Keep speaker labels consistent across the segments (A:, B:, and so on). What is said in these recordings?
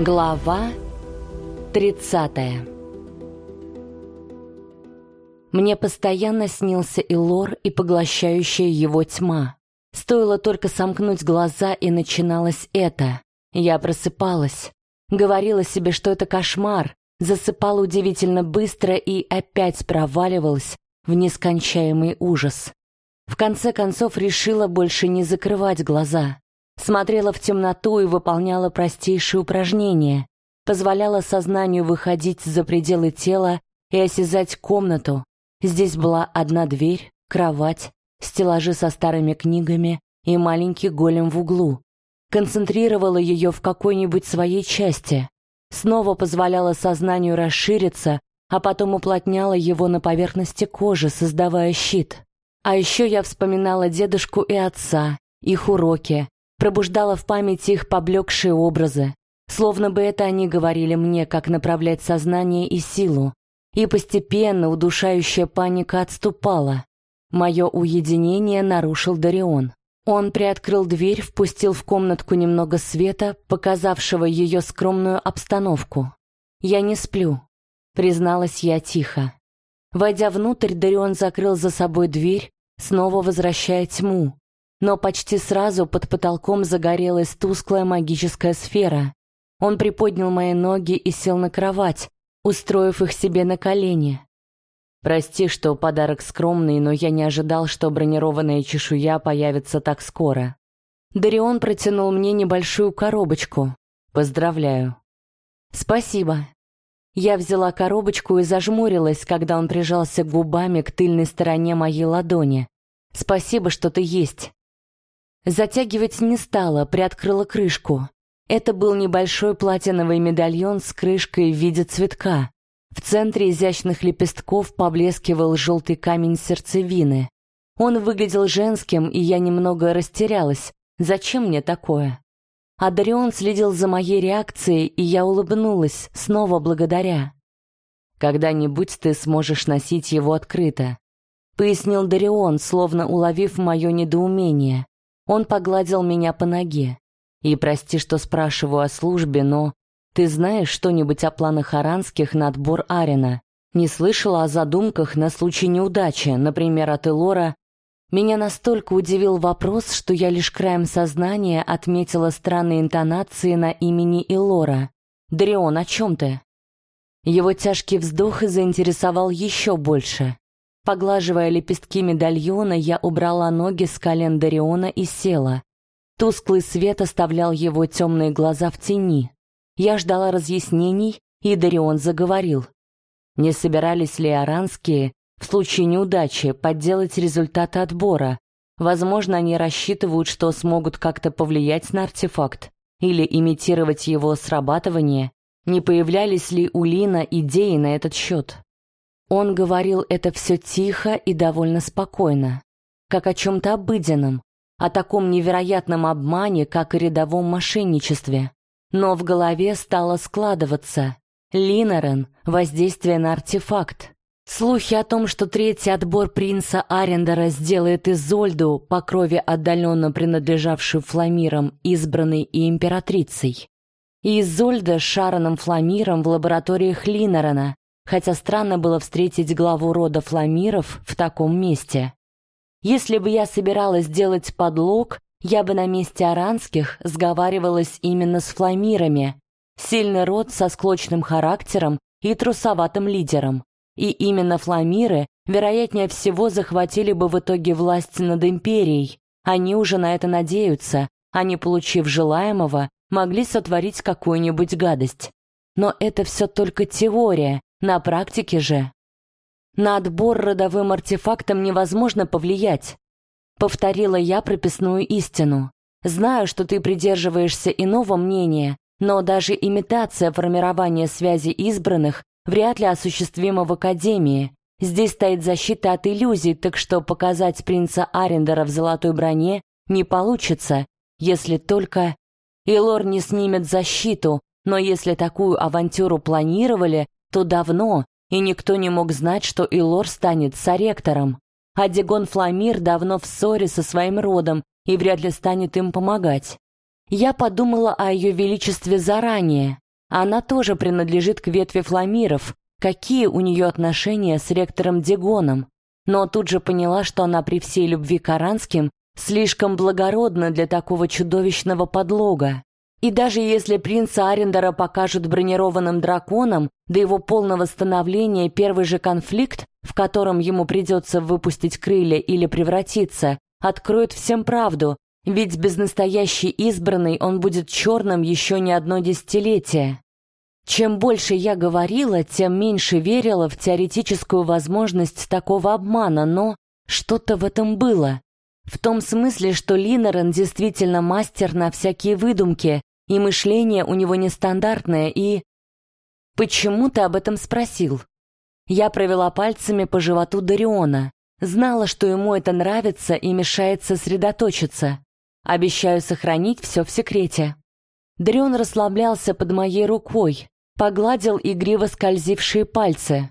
A: Глава 30 Мне постоянно снился и лор, и поглощающая его тьма. Стоило только сомкнуть глаза, и начиналось это. Я просыпалась. Говорила себе, что это кошмар, засыпала удивительно быстро и опять проваливалась в нескончаемый ужас. В конце концов решила больше не закрывать глаза смотрела в темноту и выполняла простейшие упражнения, позволяла сознанию выходить за пределы тела и осязать комнату. Здесь была одна дверь, кровать, стеллажи со старыми книгами и маленький голем в углу. Концентрировала ее в какой-нибудь своей части. Снова позволяла сознанию расшириться, а потом уплотняла его на поверхности кожи, создавая щит. А еще я вспоминала дедушку и отца, их уроки, пробуждала в памяти их поблекшие образы, словно бы это они говорили мне, как направлять сознание и силу. И постепенно удушающая паника отступала. Мое уединение нарушил Дарион. Он приоткрыл дверь, впустил в комнатку немного света, показавшего ее скромную обстановку. «Я не сплю», — призналась я тихо. Войдя внутрь, Дарион закрыл за собой дверь, снова возвращая тьму, но почти сразу под потолком загорелась тусклая магическая сфера. Он приподнял мои ноги и сел на кровать, устроив их себе на колени. «Прости, что подарок скромный, но я не ожидал, что бронированная чешуя появится так скоро». Дарион протянул мне небольшую коробочку. «Поздравляю». «Спасибо». Я взяла коробочку и зажмурилась, когда он прижался губами к тыльной стороне моей ладони. «Спасибо, что ты есть». Затягивать не стала, приоткрыла крышку. Это был небольшой платиновый медальон с крышкой в виде цветка. В центре изящных лепестков поблескивал желтый камень сердцевины. Он выглядел женским, и я немного растерялась. Зачем мне такое? Адрион следил за моей реакцией, и я улыбнулась, снова благодаря. «Когда-нибудь ты сможешь носить его открыто», — пояснил Дарион, словно уловив мое недоумение. Он погладил меня по ноге. И прости, что спрашиваю о службе, но ты знаешь что-нибудь о планах Аранских на отбор Арина? Не слышала о задумках на случай неудачи, например, от Элора. Меня настолько удивил вопрос, что я лишь краем сознания отметила странные интонации на имени Элора. «Дарион, о чем ты?» Его тяжкий вздох заинтересовал еще больше. Поглаживая лепестки медальона, я убрала ноги с колен Дариона и села. Тусклый свет оставлял его темные глаза в тени. Я ждала разъяснений, и Дарион заговорил. Не собирались ли аранские в случае неудачи подделать результаты отбора? Возможно, они рассчитывают, что смогут как-то повлиять на артефакт или имитировать его срабатывание. Не появлялись ли у Лина идеи на этот счет? Он говорил это все тихо и довольно спокойно, как о чем-то обыденном, о таком невероятном обмане, как и рядовом мошенничестве. Но в голове стало складываться. Линорен, воздействие на артефакт. Слухи о том, что третий отбор принца Арендера сделает Изольду, по крови отдаленно принадлежавшую Фламирам, избранной и императрицей. И Изольда с Шароном Фламиром в лабораториях Линорена, хотя странно было встретить главу рода Фламиров в таком месте. Если бы я собиралась делать подлог, я бы на месте аранских сговаривалась именно с Фламирами, сильный род со склочным характером и трусоватым лидером. И именно Фламиры, вероятнее всего, захватили бы в итоге власть над империей. Они уже на это надеются, они, получив желаемого, могли сотворить какую-нибудь гадость. Но это все только теория, на практике же на отбор родовым артефактом невозможно повлиять. Повторила я прописную истину. Знаю, что ты придерживаешься иного мнения, но даже имитация формирования связи избранных вряд ли осуществима в Академии. Здесь стоит защита от иллюзий, так что показать принца Арендера в золотой броне не получится, если только... Илор не снимет защиту, но если такую авантюру планировали, то давно, и никто не мог знать, что Илор станет соректором. А Дигон Фламир давно в ссоре со своим родом и вряд ли станет им помогать. Я подумала о ее величестве заранее. Она тоже принадлежит к ветви фламиров. Какие у нее отношения с ректором Дегоном? Но тут же поняла, что она при всей любви к Аранским слишком благородна для такого чудовищного подлога. И даже если принца Арендера покажут бронированным драконом, до его полного становления первый же конфликт, в котором ему придется выпустить крылья или превратиться, откроет всем правду, ведь без настоящей избранной он будет черным еще не одно десятилетие. Чем больше я говорила, тем меньше верила в теоретическую возможность такого обмана, но что-то в этом было. В том смысле, что Линорен действительно мастер на всякие выдумки, и мышление у него нестандартное, и... «Почему ты об этом спросил?» Я провела пальцами по животу Дариона. Знала, что ему это нравится и мешает сосредоточиться. Обещаю сохранить все в секрете. Дарион расслаблялся под моей рукой, погладил игриво скользившие пальцы.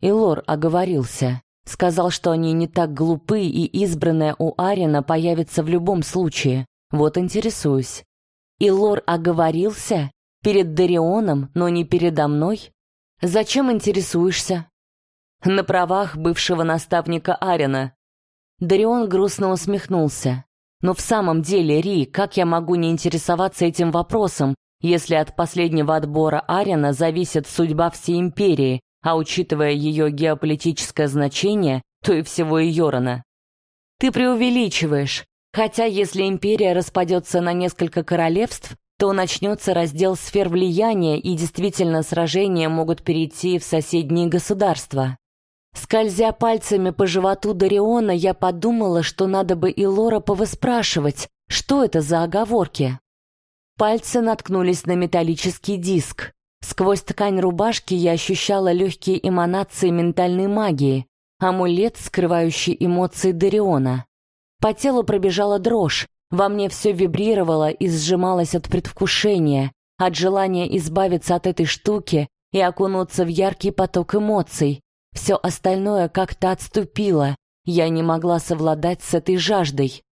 A: Илор оговорился. Сказал, что они не так глупы, и избранная у Арина появится в любом случае. Вот интересуюсь. И Лор оговорился? Перед Дарионом, но не передо мной? Зачем интересуешься? На правах бывшего наставника Арина. Дарион грустно усмехнулся. Но в самом деле, Ри, как я могу не интересоваться этим вопросом, если от последнего отбора Арина зависит судьба всей империи, а учитывая ее геополитическое значение, то и всего Йорона? Ты преувеличиваешь. Хотя если империя распадется на несколько королевств, то начнется раздел сфер влияния, и действительно сражения могут перейти в соседние государства. Скользя пальцами по животу Дариона, я подумала, что надо бы и Лора повыспрашивать, что это за оговорки. Пальцы наткнулись на металлический диск. Сквозь ткань рубашки я ощущала легкие эманации ментальной магии, амулет, скрывающий эмоции Дариона. По телу пробежала дрожь, во мне все вибрировало и сжималось от предвкушения, от желания избавиться от этой штуки и окунуться в яркий поток эмоций. Все остальное как-то отступило, я не могла совладать с этой жаждой.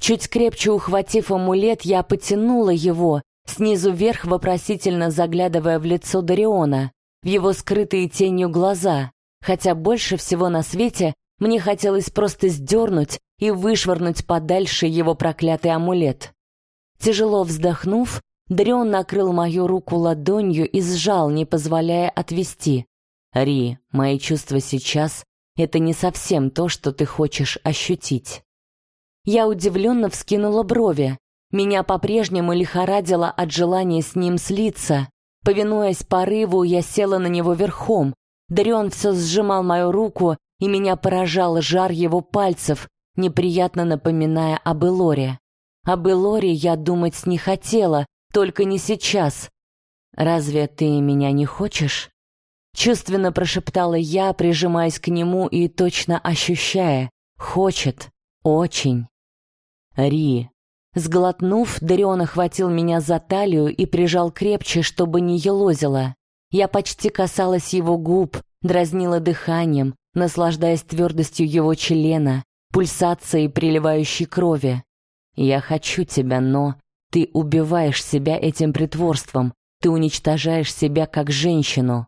A: Чуть крепче ухватив амулет, я потянула его, снизу вверх вопросительно заглядывая в лицо Дариона, в его скрытые тенью глаза, хотя больше всего на свете мне хотелось просто сдернуть и вышвырнуть подальше его проклятый амулет. Тяжело вздохнув, Дрион накрыл мою руку ладонью и сжал, не позволяя отвести. «Ри, мои чувства сейчас — это не совсем то, что ты хочешь ощутить». Я удивленно вскинула брови. Меня по-прежнему лихорадило от желания с ним слиться. Повинуясь порыву, я села на него верхом. Дарион все сжимал мою руку, и меня поражал жар его пальцев, неприятно напоминая об Элоре. Об Элоре я думать не хотела, только не сейчас. «Разве ты меня не хочешь?» Чувственно прошептала я, прижимаясь к нему и точно ощущая. «Хочет. Очень». «Ри». Сглотнув, Дарион охватил меня за талию и прижал крепче, чтобы не елозило. Я почти касалась его губ, дразнила дыханием, наслаждаясь твердостью его члена, пульсацией приливающей крови. «Я хочу тебя, но ты убиваешь себя этим притворством, ты уничтожаешь себя как женщину».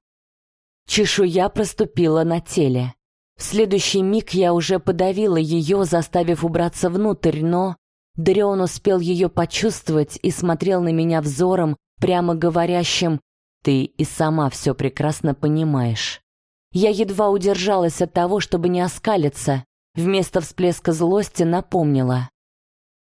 A: Чешуя проступила на теле. В следующий миг я уже подавила ее, заставив убраться внутрь, но... Дарион успел ее почувствовать и смотрел на меня взором, прямо говорящим «Ты и сама все прекрасно понимаешь». Я едва удержалась от того, чтобы не оскалиться. Вместо всплеска злости напомнила.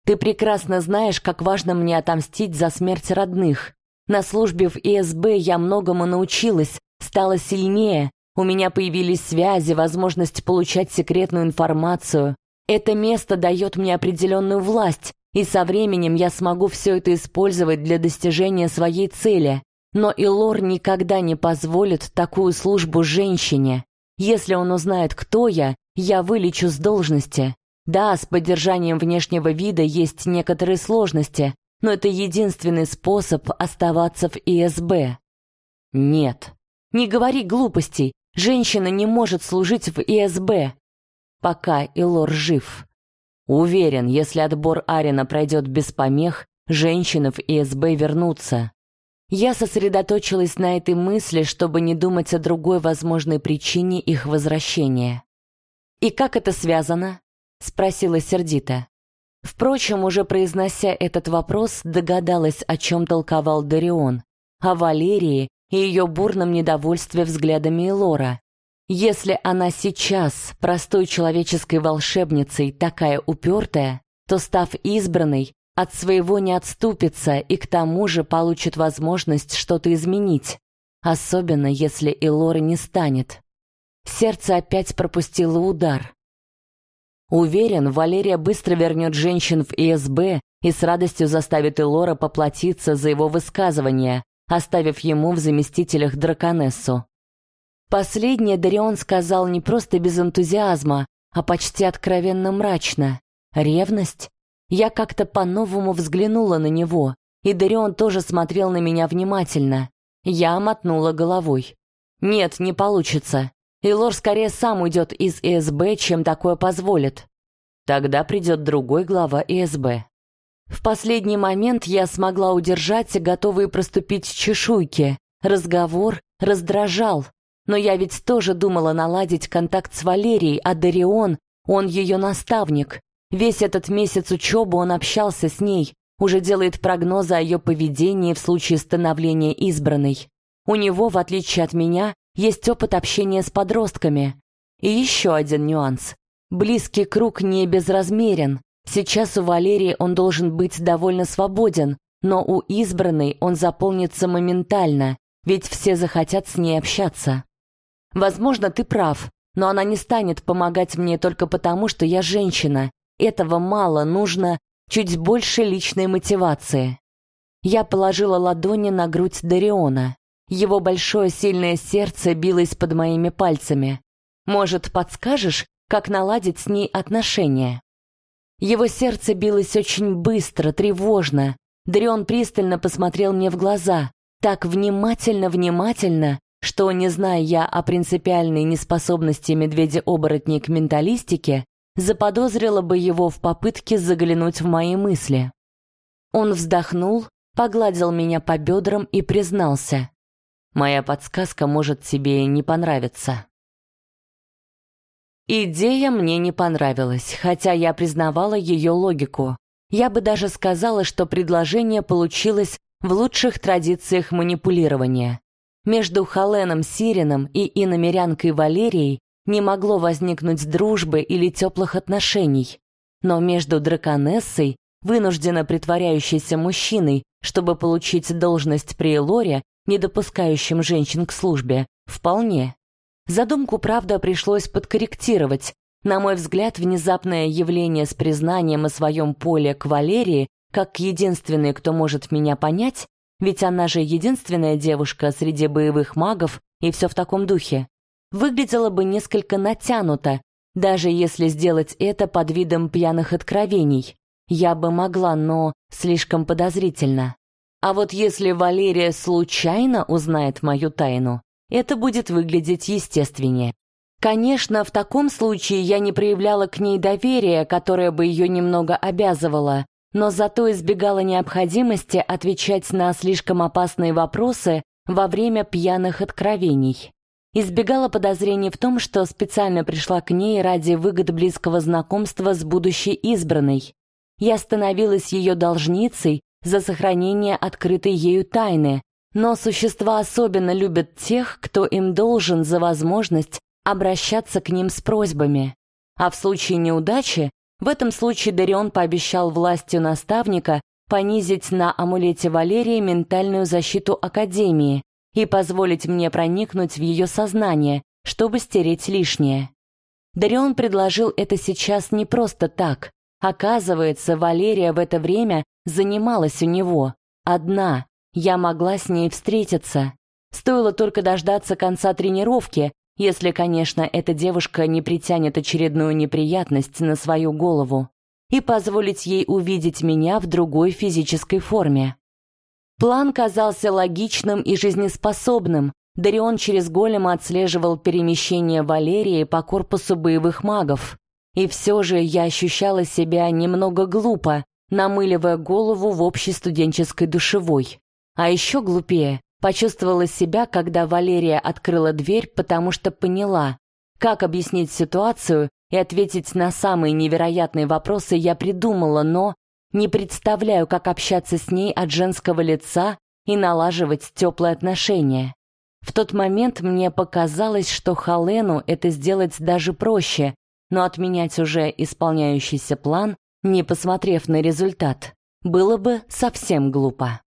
A: «Ты прекрасно знаешь, как важно мне отомстить за смерть родных. На службе в ИСБ я многому научилась, стала сильнее, у меня появились связи, возможность получать секретную информацию. Это место дает мне определенную власть, и со временем я смогу все это использовать для достижения своей цели. Но Илор никогда не позволит такую службу женщине. Если он узнает, кто я, я вылечу с должности. Да, с поддержанием внешнего вида есть некоторые сложности, но это единственный способ оставаться в ИСБ. Нет. Не говори глупостей. Женщина не может служить в ИСБ. Пока Илор жив. Уверен, если отбор Арина пройдет без помех, женщины в ИСБ вернутся. Я сосредоточилась на этой мысли, чтобы не думать о другой возможной причине их возвращения. «И как это связано?» — спросила сердито. Впрочем, уже произнося этот вопрос, догадалась, о чем толковал Дарион. О Валерии и ее бурном недовольстве взглядами Лора. Если она сейчас, простой человеческой волшебницей, такая упертая, то, став избранной, от своего не отступится и к тому же получит возможность что-то изменить, особенно если и Лора не станет. Сердце опять пропустило удар. Уверен, Валерия быстро вернет женщин в ИСБ и с радостью заставит Элора поплатиться за его высказывания, оставив ему в заместителях драконессу. Последнее Дарион сказал не просто без энтузиазма, а почти откровенно мрачно. Ревность? Я как-то по-новому взглянула на него, и Дарион тоже смотрел на меня внимательно. Я мотнула головой. «Нет, не получится. И Лор скорее сам уйдет из ИСБ, чем такое позволит. Тогда придет другой глава ИСБ. В последний момент я смогла удержать готовые проступить чешуйки. Разговор раздражал. Но я ведь тоже думала наладить контакт с Валерией, а Дарион, он ее наставник. Весь этот месяц учебы он общался с ней, уже делает прогнозы о ее поведении в случае становления избранной. У него, в отличие от меня, есть опыт общения с подростками. И еще один нюанс. Близкий круг не безразмерен. Сейчас у Валерии он должен быть довольно свободен, но у избранной он заполнится моментально, ведь все захотят с ней общаться. Возможно, ты прав, но она не станет помогать мне только потому, что я женщина. Этого мало, нужно чуть больше личной мотивации. Я положила ладони на грудь Дариона. Его большое сильное сердце билось под моими пальцами. Может, подскажешь, как наладить с ней отношения? Его сердце билось очень быстро, тревожно. Дрион пристально посмотрел мне в глаза, так внимательно-внимательно, что, не зная я о принципиальной неспособности медведя-оборотней к менталистике, заподозрила бы его в попытке заглянуть в мои мысли. Он вздохнул, погладил меня по бедрам и признался. Моя подсказка может тебе не понравиться. Идея мне не понравилась, хотя я признавала ее логику. Я бы даже сказала, что предложение получилось в лучших традициях манипулирования. Между Халеном Сирином и иномерянкой Валерией не могло возникнуть дружбы или теплых отношений. Но между драконессой, вынужденно притворяющейся мужчиной, чтобы получить должность при Элоре, не допускающим женщин к службе, вполне. Задумку, правда, пришлось подкорректировать. На мой взгляд, внезапное явление с признанием о своем поле к Валерии, как единственной, кто может меня понять, ведь она же единственная девушка среди боевых магов и все в таком духе, выглядело бы несколько натянуто, даже если сделать это под видом пьяных откровений. Я бы могла, но слишком подозрительно. А вот если Валерия случайно узнает мою тайну, это будет выглядеть естественнее. Конечно, в таком случае я не проявляла к ней доверия, которое бы ее немного обязывало, но зато избегала необходимости отвечать на слишком опасные вопросы во время пьяных откровений. Избегала подозрений в том, что специально пришла к ней ради выгод близкого знакомства с будущей избранной. Я становилась ее должницей, за сохранение открытой ею тайны, но существа особенно любят тех, кто им должен за возможность обращаться к ним с просьбами. А в случае неудачи, в этом случае Дарион пообещал властью наставника понизить на амулете Валерии ментальную защиту Академии и позволить мне проникнуть в ее сознание, чтобы стереть лишнее. Дарион предложил это сейчас не просто так. Оказывается, Валерия в это время занималась у него. Одна. Я могла с ней встретиться. Стоило только дождаться конца тренировки, если, конечно, эта девушка не притянет очередную неприятность на свою голову, и позволить ей увидеть меня в другой физической форме. План казался логичным и жизнеспособным. Дарион через голема отслеживал перемещение Валерии по корпусу боевых магов. И все же я ощущала себя немного глупо, намыливая голову в общей студенческой душевой. А еще глупее почувствовала себя, когда Валерия открыла дверь, потому что поняла, как объяснить ситуацию и ответить на самые невероятные вопросы я придумала, но не представляю, как общаться с ней от женского лица и налаживать теплые отношения. В тот момент мне показалось, что Халену это сделать даже проще, но отменять уже исполняющийся план, не посмотрев на результат, было бы совсем глупо.